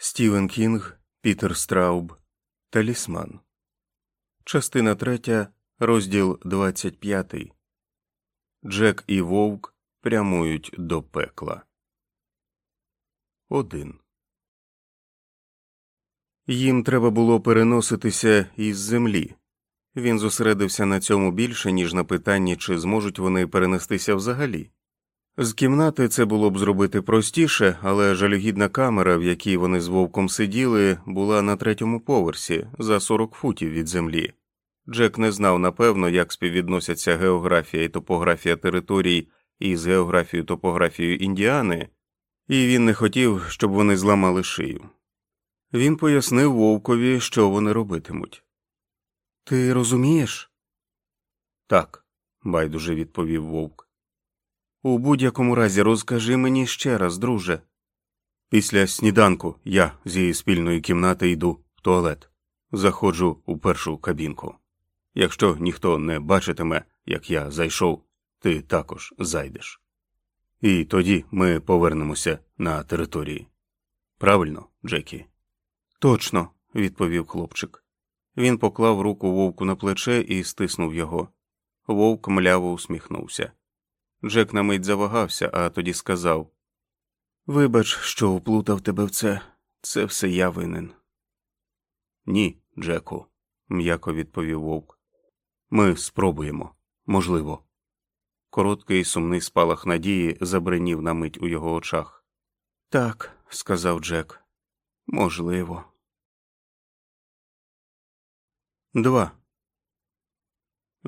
Стівен Кінг, Пітер Страуб, Талісман. Частина третя, розділ 25. Джек і Вовк прямують до пекла. Один. Їм треба було переноситися із землі. Він зосередився на цьому більше, ніж на питанні, чи зможуть вони перенестися взагалі. З кімнати це було б зробити простіше, але жалюгідна камера, в якій вони з вовком сиділи, була на третьому поверсі за 40 футів від землі. Джек не знав напевно, як співвідносяться географія і топографія територій із географією топографією Індіани, і він не хотів, щоб вони зламали шию. Він пояснив вовкові, що вони робитимуть. Ти розумієш? Так, байдуже відповів вовк. У будь-якому разі розкажи мені ще раз, друже. Після сніданку я з її спільної кімнати йду в туалет, заходжу у першу кабінку. Якщо ніхто не бачитиме, як я зайшов, ти також зайдеш. І тоді ми повернемося на території. Правильно, Джекі? Точно, відповів хлопчик. Він поклав руку вовку на плече і стиснув його. Вовк мляво усміхнувся. Джек на мить завагався, а тоді сказав Вибач, що вплутав тебе в це, це все я винен. Ні, Джеку, м'яко відповів вовк. Ми спробуємо, можливо. Короткий сумний спалах надії забринів на мить у його очах. Так, сказав Джек, можливо. Два.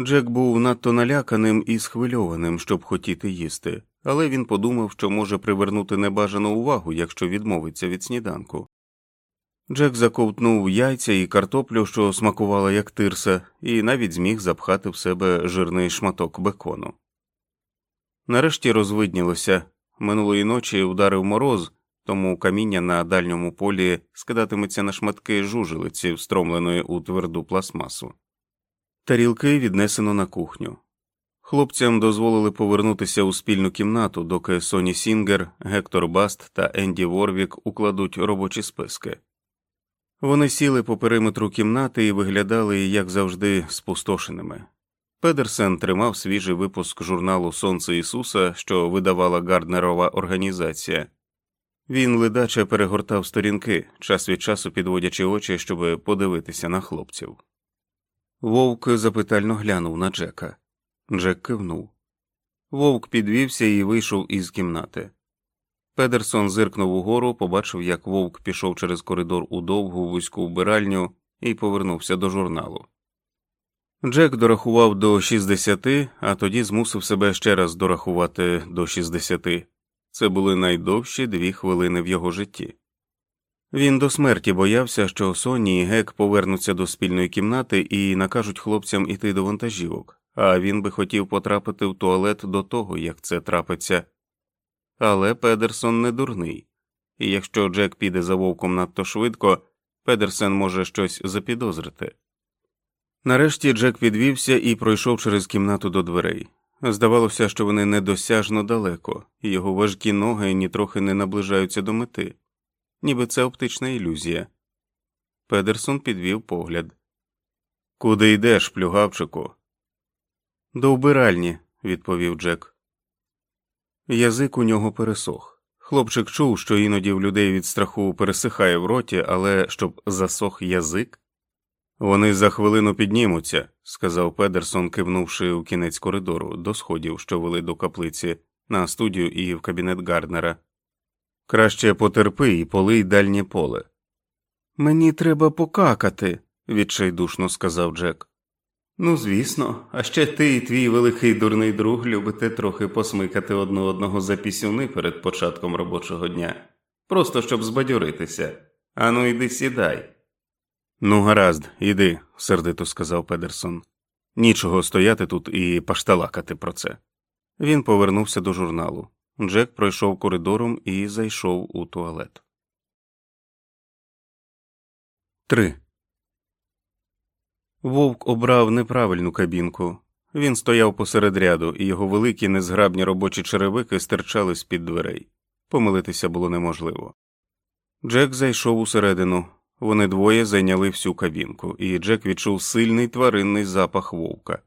Джек був надто наляканим і схвильованим, щоб хотіти їсти, але він подумав, що може привернути небажану увагу, якщо відмовиться від сніданку. Джек заковтнув яйця і картоплю, що смакувала як тирса, і навіть зміг запхати в себе жирний шматок бекону. Нарешті розвиднілося минулої ночі ударив мороз, тому каміння на дальньому полі скидатиметься на шматки жужелиці, встромленої у тверду пластмасу. Тарілки віднесено на кухню. Хлопцям дозволили повернутися у спільну кімнату, доки Соні Сінгер, Гектор Баст та Енді Ворвік укладуть робочі списки. Вони сіли по периметру кімнати і виглядали, як завжди, спустошеними. Педерсен тримав свіжий випуск журналу Сонце Ісуса, що видавала Гарднерова організація. Він ледаче перегортав сторінки, час від часу підводячи очі, щоб подивитися на хлопців. Вовк запитально глянув на Джека. Джек кивнув. Вовк підвівся і вийшов із кімнати. Педерсон зиркнув угору, побачив, як вовк пішов через коридор у довгу вузьку вбиральню і повернувся до журналу. Джек дорахував до 60, а тоді змусив себе ще раз дорахувати до 60. Це були найдовші дві хвилини в його житті. Він до смерті боявся, що Соні і Гек повернуться до спільної кімнати і накажуть хлопцям іти до вантажівок, а він би хотів потрапити в туалет до того, як це трапиться. Але Педерсон не дурний, і якщо Джек піде за вовком надто швидко, Педерсен може щось запідозрити. Нарешті Джек підвівся і пройшов через кімнату до дверей. Здавалося, що вони недосяжно далеко, і його важкі ноги нітрохи не наближаються до мети ніби це оптична ілюзія. Педерсон підвів погляд. Куди йдеш, плюгавчику? До вбиральні, відповів Джек. Язик у нього пересох. Хлопчик чув, що іноді в людей від страху пересихає в роті, але щоб засох язик. Вони за хвилину піднімуться, сказав Педерсон, кивнувши у кінець коридору до сходів, що вели до каплиці, на студію і в кабінет Гарднера. Краще потерпи і полий дальнє поле. Мені треба покакати, відчайдушно сказав Джек. Ну, звісно, а ще ти і твій великий дурний друг любите трохи посмикати одне одного за пісюни перед початком робочого дня, просто щоб збадьоритися. Ану, йди сідай. Ну, гаразд, іди, сердито сказав Педерсон. Нічого стояти тут і пашталакати про це. Він повернувся до журналу. Джек пройшов коридором і зайшов у туалет. 3. Вовк обрав неправильну кабінку. Він стояв посеред ряду, і його великі незграбні робочі черевики стирчали з під дверей. Помилитися було неможливо. Джек зайшов усередину. Вони двоє зайняли всю кабінку, і Джек відчув сильний тваринний запах вовка.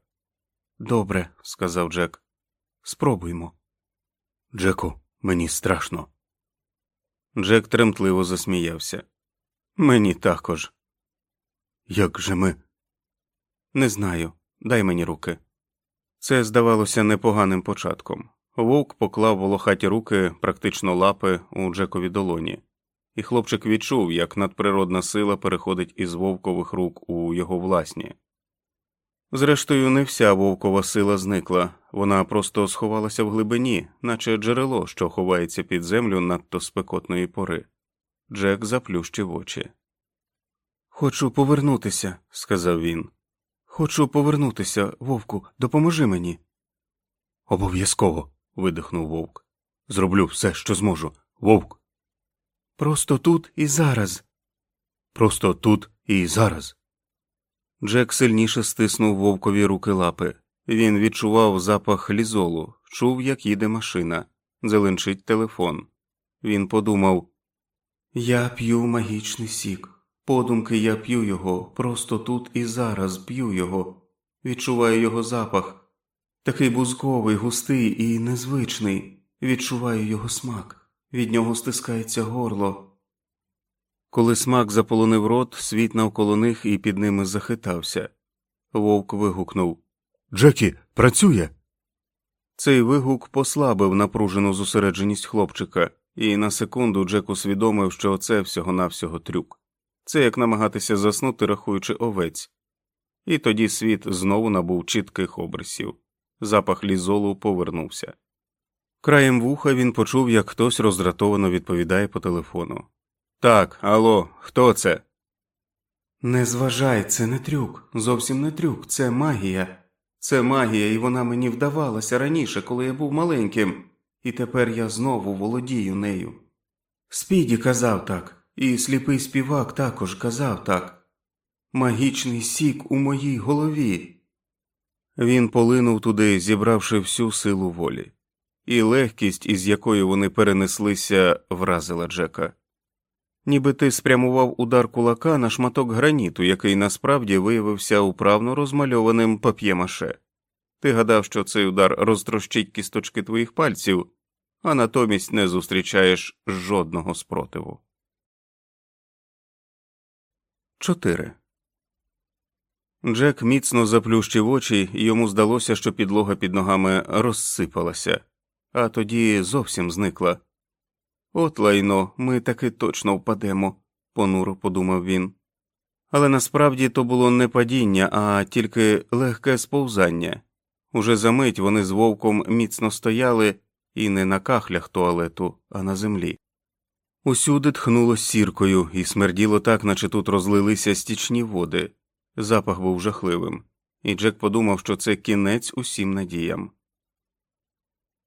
Добре, сказав Джек. Спробуймо. Джеку, мені страшно. Джек тремтливо засміявся. Мені також. Як же ми? Не знаю. Дай мені руки. Це здавалося непоганим початком. Вовк поклав волохаті руки, практично лапи у Джекові долоні, і хлопчик відчув, як надприродна сила переходить із вовкових рук у його власні. Зрештою, не вся вовкова сила зникла, вона просто сховалася в глибині, наче джерело, що ховається під землю надто спекотної пори. Джек заплющив очі. Хочу повернутися, сказав він. Хочу повернутися, вовку, допоможи мені. Обов'язково. видихнув вовк. Зроблю все, що зможу. Вовк. Просто тут і зараз. Просто тут і зараз. Джек сильніше стиснув вовкові руки лапи. Він відчував запах лізолу, чув, як їде машина, зеленчить телефон. Він подумав Я п'ю магічний сік. Подумки я п'ю його, просто тут і зараз п'ю його, відчуваю його запах, такий бузковий, густий і незвичний, відчуваю його смак, від нього стискається горло. Коли смак заполонив рот, світ навколо них і під ними захитався. Вовк вигукнув Джекі, працює. Цей вигук послабив напружену зосередженість хлопчика, і на секунду Джек усвідомив, що це всього навсього трюк. Це як намагатися заснути, рахуючи овець, і тоді світ знову набув чітких обрисів. Запах лізолу повернувся. Краєм вуха він почув, як хтось роздратовано відповідає по телефону. Так, алло, хто це? Не зважай, це не трюк, зовсім не трюк, це магія. Це магія, і вона мені вдавалася раніше, коли я був маленьким, і тепер я знову володію нею. Спіді казав так. І сліпий співак також казав так магічний сік у моїй голові. Він полинув туди, зібравши всю силу волі, і легкість, із якою вони перенеслися, вразила Джека. Ніби ти спрямував удар кулака на шматок граніту, який насправді виявився управно розмальованим пап'ємаше. Ти гадав, що цей удар розтрощить кісточки твоїх пальців, а натомість не зустрічаєш жодного спротиву. 4. Джек міцно заплющив очі, і йому здалося, що підлога під ногами розсипалася, а тоді зовсім зникла. От лайно, ми таки точно впадемо, понуро подумав він. Але насправді то було не падіння, а тільки легке сповзання. Уже за мить вони з вовком міцно стояли і не на кахлях туалету, а на землі. Усюди тхнуло сіркою і смерділо так, наче тут розлилися стічні води. Запах був жахливим, і Джек подумав, що це кінець усім надіям.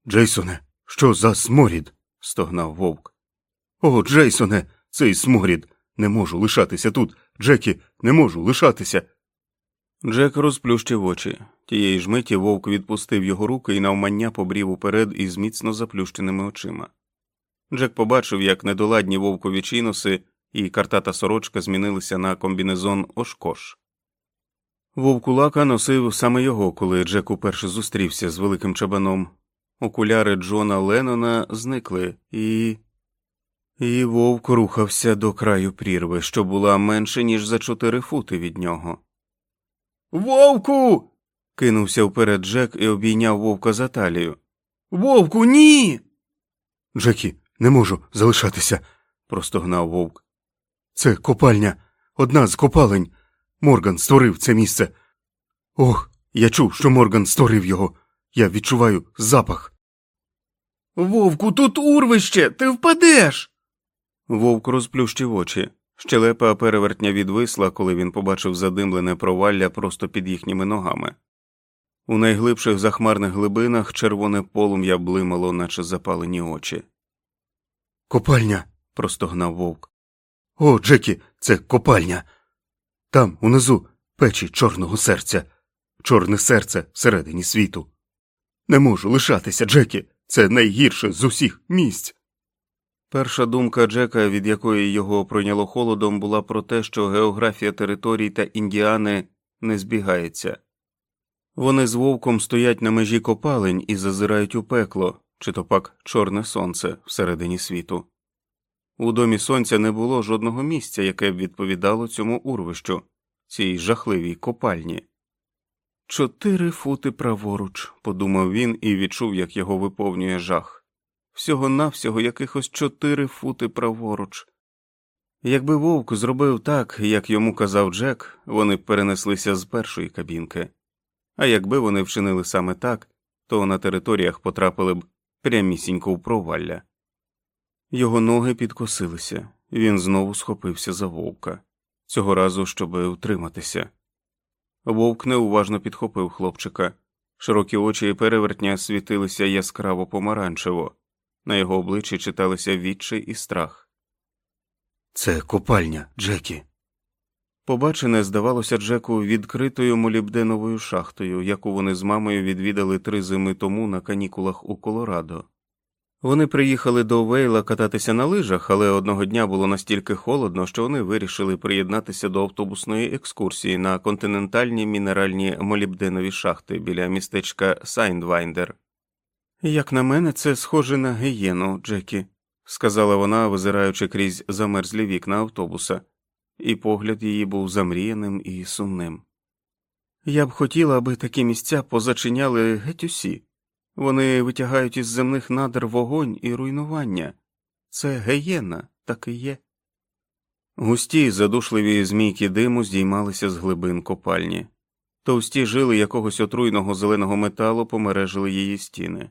Джейсоне, що за сморід? Стогнав вовк. О, Джейсоне, цей сморід. Не можу лишатися тут. Джекі, не можу лишатися. Джек розплющив очі. Тієї ж миті вовк відпустив його руки і навмання побрів уперед із міцно заплющеними очима. Джек побачив, як недоладні вовкові чинуси і картата сорочка змінилися на комбінезон Ошкош. Вовкулака носив саме його, коли Джек уперше зустрівся з великим чабаном. Окуляри Джона Леннона зникли, і. І вовк рухався до краю прірви, що була менше, ніж за чотири фути від нього. Вовку. кинувся вперед Джек і обійняв вовка за талію. Вовку, ні. Джекі, не можу залишатися, простогнав вовк. Це копальня, одна з копалень. Морган створив це місце. Ох, я чув, що Морган створив його. Я відчуваю запах. Вовку, тут урвище, ти впадеш. Вовк розплющив очі. Щелепа перевертня відвисла, коли він побачив задимлене провалля просто під їхніми ногами. У найглибших захмарних глибинах червоне полум'я блимало, наче запалені очі. Копальня. простогнав вовк. О, Джекі, це копальня. Там, унизу, печі чорного серця, чорне серце всередині світу. Не можу лишатися, Джекі. Це найгірше з усіх місць. Перша думка Джека, від якої його пройняло холодом, була про те, що географія територій та індіани не збігається. Вони з вовком стоять на межі копалень і зазирають у пекло, чи то пак чорне сонце всередині світу. У домі сонця не було жодного місця, яке б відповідало цьому урвищу, цій жахливій копальні. Чотири фути праворуч, подумав він і відчув, як його виповнює жах. Всього навсього якихось чотири фути праворуч. Якби вовк зробив так, як йому казав Джек, вони б перенеслися з першої кабінки, а якби вони вчинили саме так, то на територіях потрапили б прямісінько в провалля. Його ноги підкосилися, він знову схопився за вовка, цього разу, щоби втриматися. Вовк неуважно підхопив хлопчика, широкі очі і перевертня світилися яскраво помаранчево, на його обличчі читалися відчай і страх. Це копальня, Джекі. Побачене здавалося Джеку відкритою молібденовою шахтою, яку вони з мамою відвідали три зими тому на канікулах у Колорадо. Вони приїхали до Вейла кататися на лижах, але одного дня було настільки холодно, що вони вирішили приєднатися до автобусної екскурсії на континентальні мінеральні молібденові шахти біля містечка Сайдвайндер. Як на мене, це схоже на гієну, Джекі, сказала вона, визираючи крізь замерзлі вікна автобуса, і погляд її був замріяним і сумним. Я б хотіла, аби такі місця позачиняли геть усі. Вони витягають із земних надр вогонь і руйнування. Це геєна, так і є. Густі, задушливі змійки диму здіймалися з глибин копальні, товсті жили якогось отруйного зеленого металу помережили її стіни.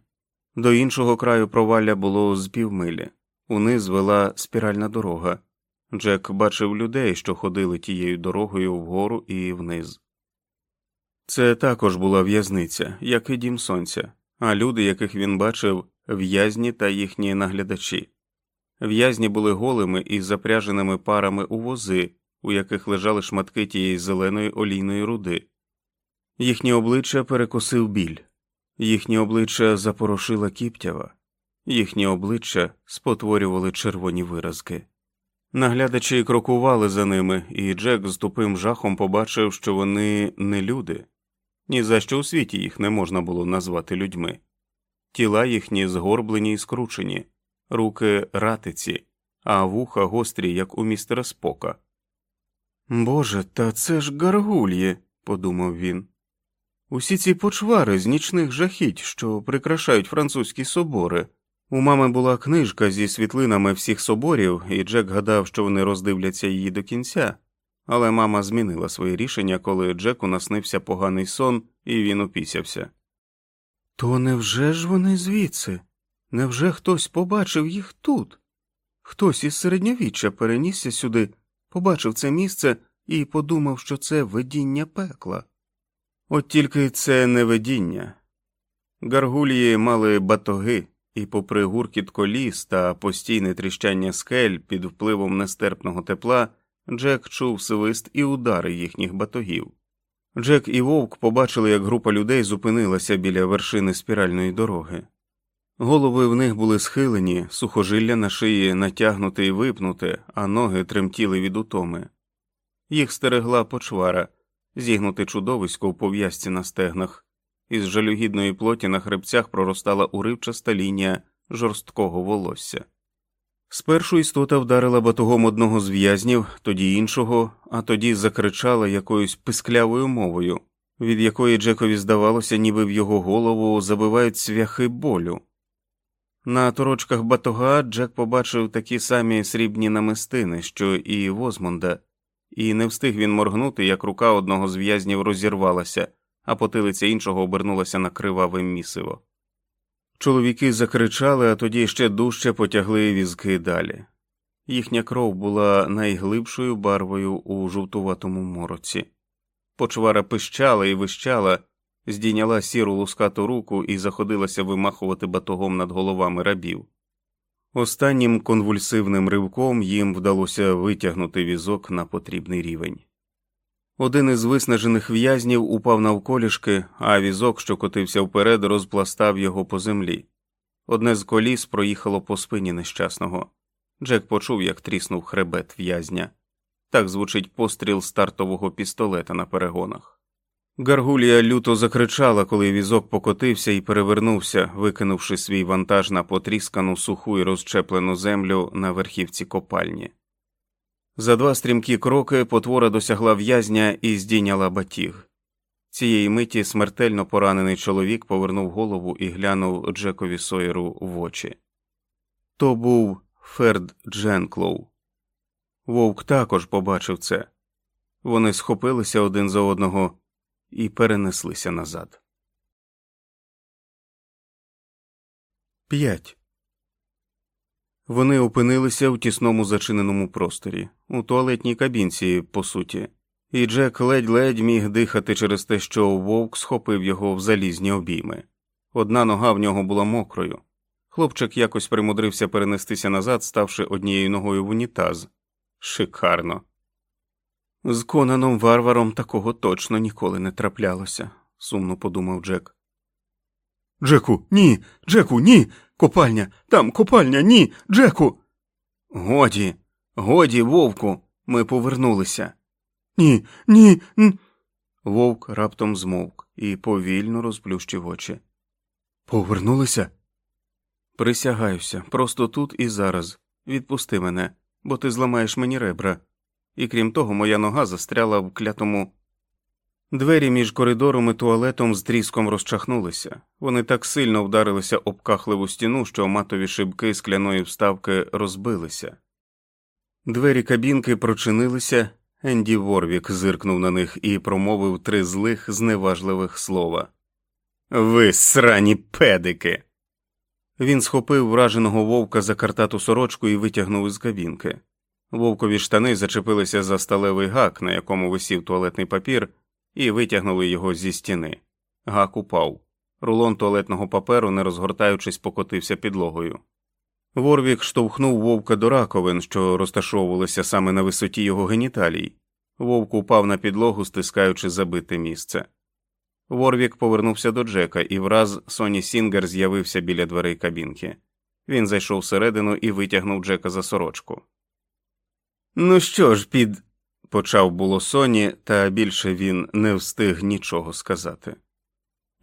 До іншого краю провалля було з півмилі, униз вела спіральна дорога. Джек бачив людей, що ходили тією дорогою вгору і вниз. Це також була в'язниця, як і дім сонця а люди, яких він бачив, в'язні та їхні наглядачі. В'язні були голими і запряженими парами у вози, у яких лежали шматки тієї зеленої олійної руди. Їхні обличчя перекосив біль, їхні обличчя запорошила кіптява, їхні обличчя спотворювали червоні виразки. Наглядачі крокували за ними, і Джек з тупим жахом побачив, що вони не люди. Ні за що у світі їх не можна було назвати людьми. Тіла їхні згорблені і скручені, руки ратиці, а вуха гострі, як у містера Спока. Боже, та це ж гаргульє, подумав він. Усі ці почвари з нічних жахіть, що прикрашають французькі собори. У мами була книжка зі світлинами всіх соборів, і Джек гадав, що вони роздивляться її до кінця, але мама змінила своє рішення, коли Джеку наснився поганий сон, і він опісявся. То невже ж вони звідси? Невже хтось побачив їх тут? Хтось із середньовіччя перенісся сюди, побачив це місце і подумав, що це видіння пекла. От тільки це не видіння. Гаргулії мали батоги, і, попри гуркіт коліс та постійне тріщання скель під впливом нестерпного тепла, Джек чув свист і удари їхніх батогів. Джек і вовк побачили, як група людей зупинилася біля вершини спіральної дороги. Голови в них були схилені, сухожилля на шиї натягнуте і випнуте, а ноги тремтіли від утоми. Їх стерегла почвара, зігнуте чудовисько в пов'язці на стегнах, із жалюгідної плоті на хребцях проростала уривчаста лінія жорсткого волосся. Спершу істота вдарила батогом одного з в'язнів, тоді іншого, а тоді закричала якоюсь писклявою мовою, від якої Джекові здавалося, ніби в його голову забивають цвяхи болю. На торочках батога Джек побачив такі самі срібні намистини, що і Возмонда, і не встиг він моргнути, як рука одного з в'язнів розірвалася, а потилиця іншого обернулася на криваве місиво. Чоловіки закричали, а тоді ще дужче потягли візки далі. Їхня кров була найглибшою барвою у жовтуватому мороці. Почвара пищала і вищала, здійняла сіру лускату руку і заходилася вимахувати батогом над головами рабів. Останнім конвульсивним ривком їм вдалося витягнути візок на потрібний рівень. Один із виснажених в'язнів упав навколішки, а візок, що котився вперед, розпластав його по землі. Одне з коліс проїхало по спині нещасного, Джек почув, як тріснув хребет в'язня. Так звучить постріл стартового пістолета на перегонах. Гаргулія люто закричала, коли візок покотився і перевернувся, викинувши свій вантаж на потріскану суху і розчеплену землю на верхівці копальні. За два стрімкі кроки потвора досягла в'язня і здійняла батіг. Цієї миті смертельно поранений чоловік повернув голову і глянув Джекові Сойеру в очі. То був Ферд Дженклоу. Вовк також побачив це. Вони схопилися один за одного і перенеслися назад. П'ять. Вони опинилися в тісному зачиненому просторі, у туалетній кабінці, по суті, і Джек ледь-ледь міг дихати через те, що вовк схопив його в залізні обійми. Одна нога в нього була мокрою. Хлопчик якось примудрився перенестися назад, ставши однією ногою в унітаз. Шикарно. З Конаном варваром такого точно ніколи не траплялося, сумно подумав Джек. Джеку, ні, Джеку, ні. Копальня, там копальня, ні, Джеку. Годі, годі, вовку, ми повернулися. Ні, ні. ні. Вовк раптом змовк і повільно розплющив очі. Повернулися? Присягаюся, просто тут і зараз. Відпусти мене, бо ти зламаєш мені ребра. І крім того, моя нога застряла в клятому. Двері між коридором і туалетом з тріском розчахнулися. Вони так сильно вдарилися об кахливу стіну, що матові шибки скляної вставки розбилися. Двері кабінки прочинилися. Енді Ворвік зиркнув на них і промовив три злих, зневажливих слова. Ви срані педики. Він схопив враженого вовка за картату сорочку і витягнув із кабінки. Вовкові штани зачепилися за сталевий гак, на якому висів туалетний папір, і витягнули його зі стіни. Гак упав. Рулон туалетного паперу, не розгортаючись, покотився підлогою. Ворвік штовхнув вовка до раковин, що розташовувалися саме на висоті його геніталій. Вовк упав на підлогу, стискаючи забите місце. Ворвік повернувся до Джека, і враз Соні Сінгер з'явився біля дверей кабінки. Він зайшов всередину і витягнув Джека за сорочку. Ну що ж, під. Почав було Соні, та більше він не встиг нічого сказати.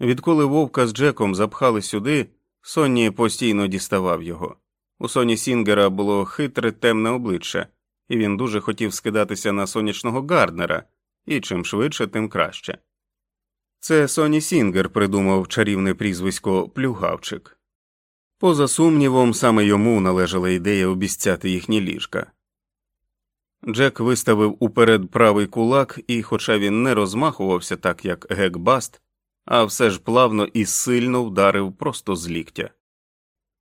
Відколи вовка з Джеком запхали сюди, Соні постійно діставав його. У Соні Сінгера було хитре темне обличчя, і він дуже хотів скидатися на сонячного Гарднера, і чим швидше, тим краще. Це Соні Сінгер придумав чарівне прізвисько Плюгавчик. Поза сумнівом, саме йому належала ідея обісцяти їхні ліжка. Джек виставив уперед правий кулак, і, хоча він не розмахувався так, як Гек Баст, а все ж плавно і сильно вдарив просто з ліктя.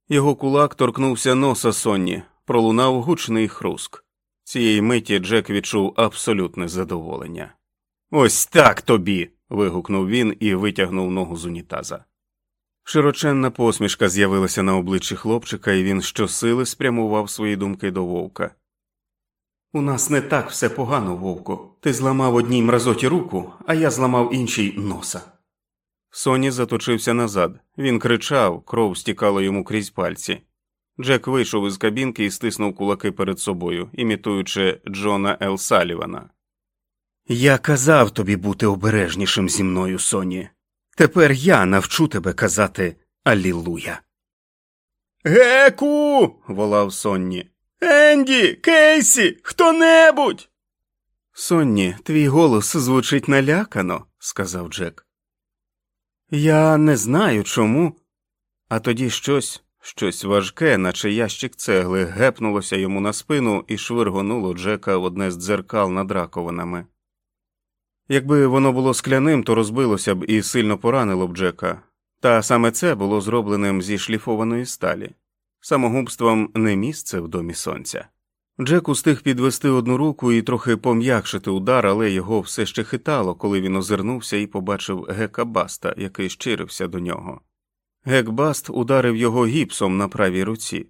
Його кулак торкнувся носа Сонні, пролунав гучний хруск. Цієї миті Джек відчув абсолютне задоволення. Ось так тобі. вигукнув він і витягнув ногу з унітаза. Широченна посмішка з'явилася на обличчі хлопчика, і він щосили спрямував свої думки до вовка. У нас не так все погано, вовку. Ти зламав одній мразоті руку, а я зламав іншій носа. Соні заточився назад. Він кричав, кров стікала йому крізь пальці. Джек вийшов із кабінки і стиснув кулаки перед собою, імітуючи Джона Ел Салівана. Я казав тобі бути обережнішим зі мною, Соні. Тепер я навчу тебе казати Алілуя. Геку. волав Сонні. Енді, Кейсі, хто небудь. Сонні, твій голос звучить налякано, сказав Джек. Я не знаю чому. А тоді щось, щось важке, наче ящик цегли, гепнулося йому на спину і швиргонуло Джека в одне з дзеркал над раковинами. Якби воно було скляним, то розбилося б і сильно поранило б Джека, та саме це було зробленим зі шліфованої сталі. Самогубством не місце в домі сонця. Джек устиг підвести одну руку і трохи пом'якшити удар, але його все ще хитало, коли він озирнувся і побачив гека Баста, який щирився до нього. Гек Баст ударив його гіпсом на правій руці.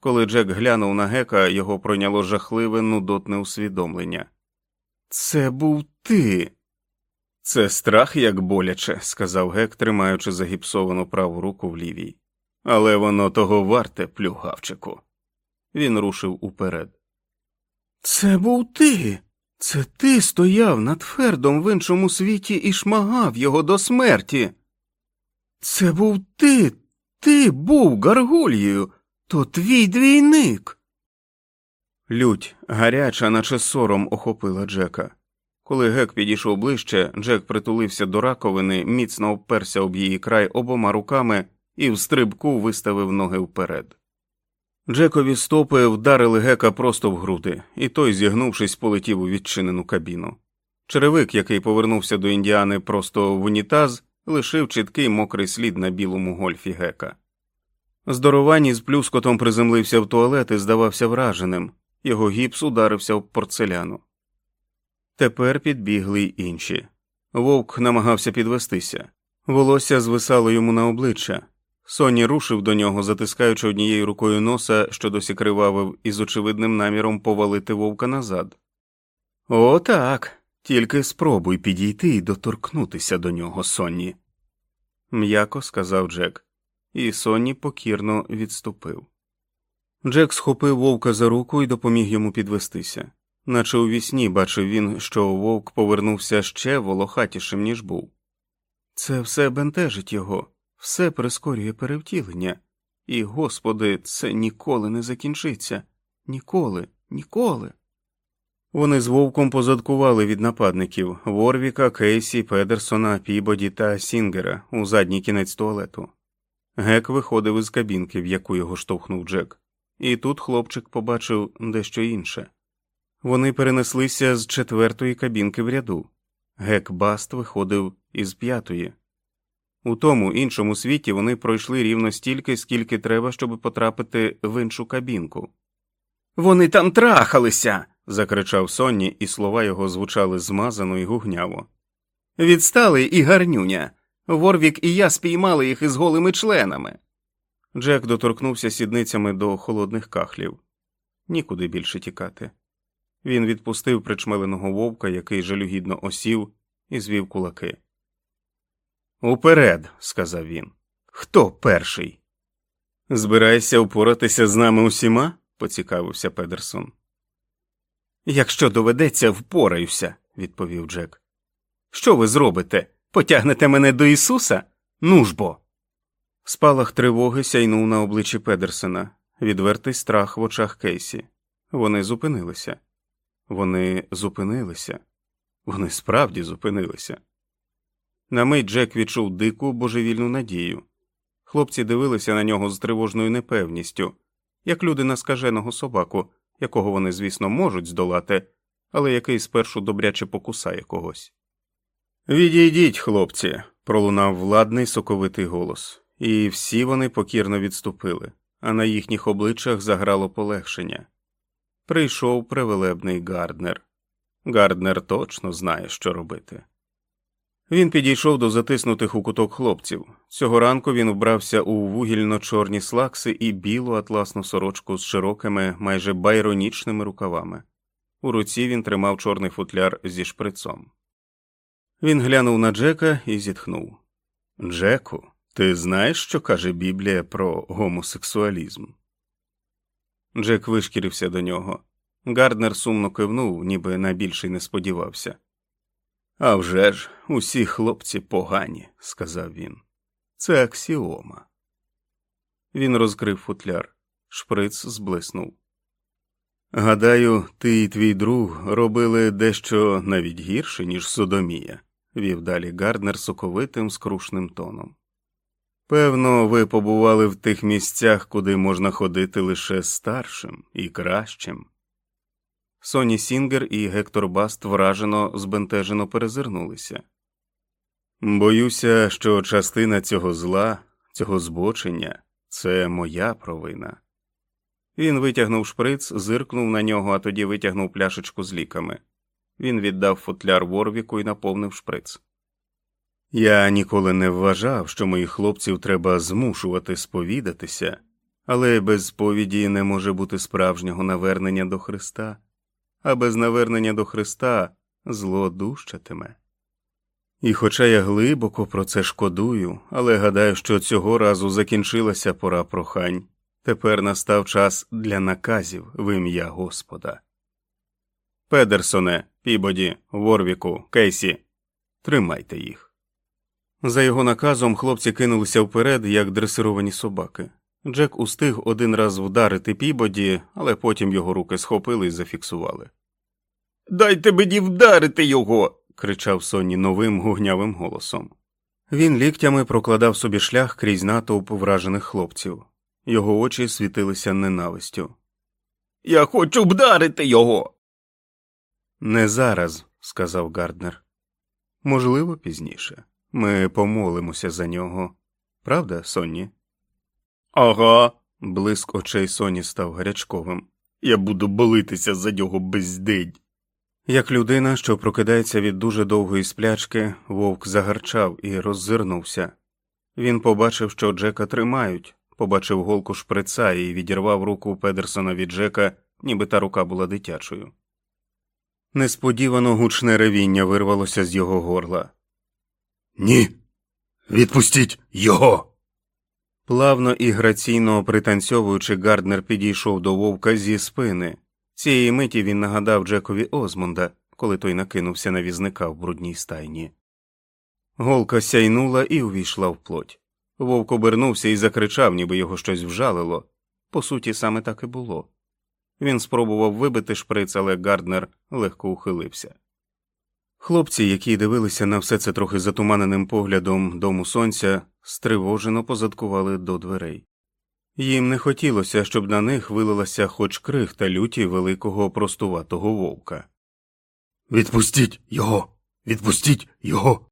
Коли Джек глянув на гека, його пройняло жахливе нудотне усвідомлення. Це був ти. Це страх як боляче, сказав гек, тримаючи загіпсовану праву руку в лівій. Але воно того варте, плюгавчику. Він рушив уперед. Це був ти. Це ти стояв над Фердом в іншому світі і шмагав його до смерті. Це був ти, ти був Гаргульєю, то твій двійник. Лють, гаряча, наче сором, охопила Джека. Коли Гек підійшов ближче, Джек притулився до раковини, міцно обперся об її край обома руками і в стрибку виставив ноги вперед. Джекові стопи вдарили гека просто в груди, і той, зігнувшись, полетів у відчинену кабіну. Черевик, який повернувся до індіани просто в унітаз, лишив чіткий мокрий слід на білому гольфі гека. Здоровані з плюскотом приземлився в туалет і здавався враженим, його гіпс ударився в порцеляну. Тепер підбігли й інші. Вовк намагався підвестися, волосся звисало йому на обличчя. Соні рушив до нього, затискаючи однією рукою носа, що досі кривавив, і з очевидним наміром повалити вовка назад. «О, так, тільки спробуй підійти і доторкнутися до нього, Сонні, м'яко сказав Джек, і Сонні покірно відступив. Джек схопив вовка за руку і допоміг йому підвестися, наче у вісні бачив він, що вовк повернувся ще волохатішим, ніж був. Це все бентежить його все прискорює перевтілення, і, Господи, це ніколи не закінчиться. Ніколи, ніколи. Вони з вовком позадкували від нападників Ворвіка, Кейсі, Педерсона, Пібоді та Сінгера у задній кінець туалету. Гек виходив із кабінки, в яку його штовхнув Джек, і тут хлопчик побачив дещо інше. Вони перенеслися з четвертої кабінки в ряду. Гек Баст виходив із п'ятої. У тому іншому світі вони пройшли рівно стільки, скільки треба, щоб потрапити в іншу кабінку. Вони там трахалися. закричав Сонні, і слова його звучали змазано і гугняво. Відстали і гарнюня. Ворвік і я спіймали їх із голими членами. Джек доторкнувся сідницями до холодних кахлів. Нікуди більше тікати. Він відпустив причмеленого вовка, який жалюгідно осів, і звів кулаки. Уперед, сказав він. Хто перший? Збираєшся впоратися з нами усіма? поцікавився Педерсон. Якщо доведеться, впораюся, відповів Джек. Що ви зробите? Потягнете мене до Ісуса? Ну ж бо. Спалах тривоги сяйнув на обличчі Педерсена, відвертий страх в очах Кейсі. Вони зупинилися. Вони зупинилися. Вони справді зупинилися. На мить Джек відчув дику божевільну надію. Хлопці дивилися на нього з тривожною непевністю, як люди на скаженого собаку, якого вони, звісно, можуть здолати, але який спершу добряче покусає когось. Відійдіть, хлопці, пролунав владний соковитий голос, і всі вони покірно відступили, а на їхніх обличчях заграло полегшення. Прийшов превелебний Гарднер. Гарднер точно знає, що робити. Він підійшов до затиснутих у куток хлопців. Цього ранку він вбрався у вугільно чорні слакси і білу атласну сорочку з широкими, майже байронічними рукавами. У руці він тримав чорний футляр зі шприцом. Він глянув на Джека і зітхнув Джеку, ти знаєш, що каже Біблія про гомосексуалізм? Джек вишкірився до нього. Гарднер сумно кивнув, ніби найбільший не сподівався. «А вже ж, усі хлопці погані, сказав він. Це аксіома. Він розкрив футляр. Шприц зблиснув. Гадаю, ти і твій друг робили дещо навіть гірше, ніж Содомія, вів далі Гарднер соковитим скрушним тоном. Певно, ви побували в тих місцях, куди можна ходити лише старшим і кращим. Соні Сінгер і Гектор Баст вражено збентежено перезирнулися. Боюся, що частина цього зла, цього збочення це моя провина. Він витягнув шприц, зиркнув на нього, а тоді витягнув пляшечку з ліками. Він віддав футляр Ворвіку і наповнив шприц. Я ніколи не вважав, що моїх хлопців треба змушувати сповідатися, але без сповіді не може бути справжнього навернення до Христа а без навернення до Христа зло дужчатиме. І хоча я глибоко про це шкодую, але гадаю, що цього разу закінчилася пора прохань, Тепер настав час для наказів в ім'я Господа. Педерсоне, Пібоді, Ворвіку, Кейсі, тримайте їх. За його наказом хлопці кинулися вперед, як дресировані собаки. Джек устиг один раз вдарити Пібоді, але потім його руки схопили і зафіксували. Дайте мені вдарити його. кричав Сонні новим гугнявим голосом. Він ліктями прокладав собі шлях крізь натовп вражених хлопців. Його очі світилися ненавистю. Я хочу вдарити його. Не зараз, сказав Гарднер. Можливо, пізніше. Ми помолимося за нього. Правда, Сонні? Ага. Блиск очей Соні став гарячковим. Я буду болитися за нього бездень. Як людина, що прокидається від дуже довгої сплячки, вовк загарчав і роззирнувся. Він побачив, що Джека тримають, побачив голку шприца і відірвав руку Педерсона від Джека, ніби та рука була дитячою. Несподівано гучне ревіння вирвалося з його горла. Ні. Відпустіть його. Плавно і граційно пританцьовуючи, Гарднер підійшов до вовка зі спини. Цієї миті він нагадав Джекові Озмонда, коли той накинувся на візника в брудній стайні. Голка сяйнула і увійшла в плоть. Вовк обернувся і закричав, ніби його щось вжалило. По суті, саме так і було. Він спробував вибити шприц, але Гарднер легко ухилився. Хлопці, які дивилися на все це трохи затуманеним поглядом дому сонця, стривожено позадкували до дверей. Їм не хотілося, щоб на них вилилася хоч крихта люті великого простуватого вовка. Відпустіть його. Відпустіть його.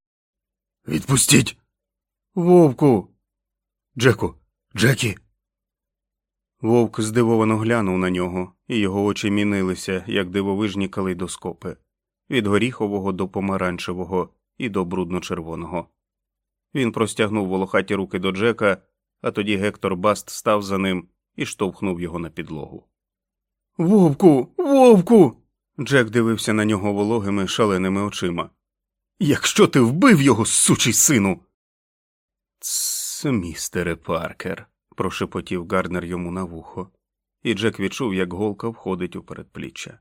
Відпустіть. Вовку. Джеку. Джекі. Вовк здивовано глянув на нього, і його очі мінилися, як дивовижні калейдоскопи від горіхового до помаранчевого і до брудно-червоного. Він простягнув волохаті руки до Джека, а тоді Гектор Баст став за ним і штовхнув його на підлогу. Вовку, вовку. Джек дивився на нього вологими шаленими очима. Якщо ти вбив його, сучий сину. Тсс, містере Паркер, прошепотів Гарнер йому на вухо, і Джек відчув, як голка входить у передпліччя.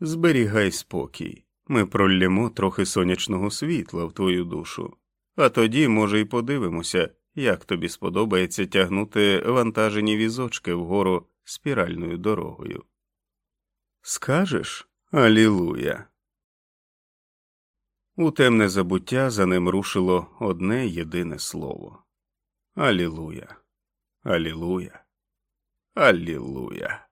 Зберігай спокій, ми проллємо трохи сонячного світла в твою душу, а тоді, може, й подивимося, як тобі сподобається тягнути вантажені візочки вгору спіральною дорогою. Скажеш Алілуя. У темне забуття за ним рушило одне єдине слово Алілуя, Алілуя, Алілуя.